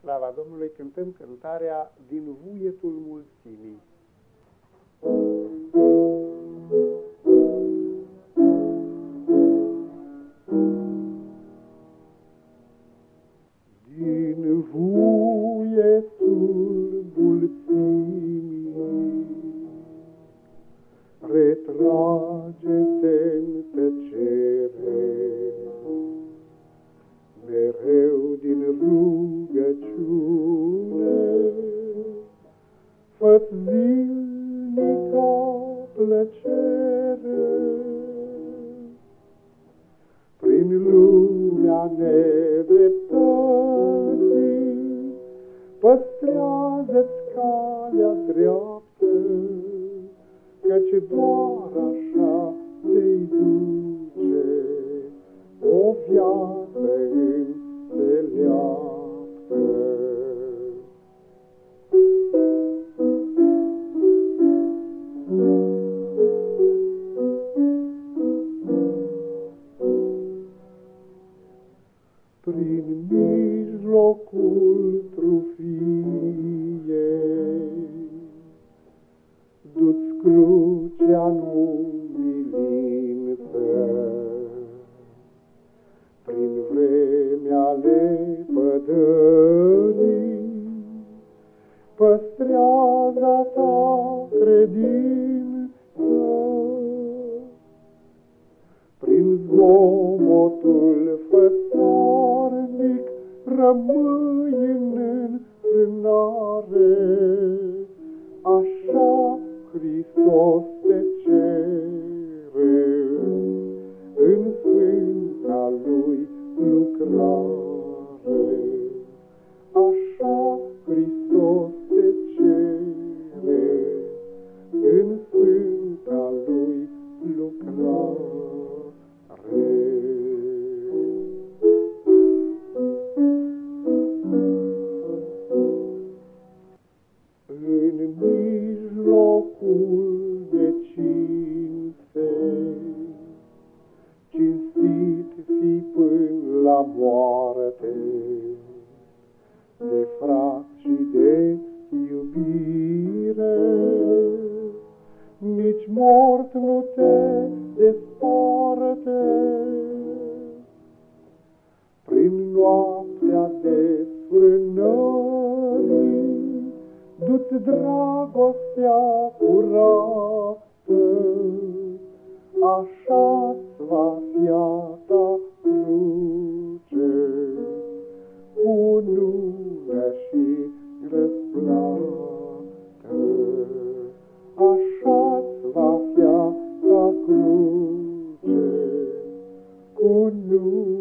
slava Domnului, cântăm cântarea din vuietul mulțimii. Din vuietul mulțimii retrage-te fă-ți zilnica plăcere. Prin lumea nedreptății, păstrează-ți calea dreaptă, căci doar așa te-i duce o viață Prin mijlocul trufiei, du-ți crucea în umilință, prin vremea lepădării, păstrează ta credință. Rămâi în înfrânare, așa Hristos la moarte, de frat și de iubire, nici mort nu te desparte. Prin noaptea de frânării, du-ți dragostea curată, cruce, cu nume și răsplată.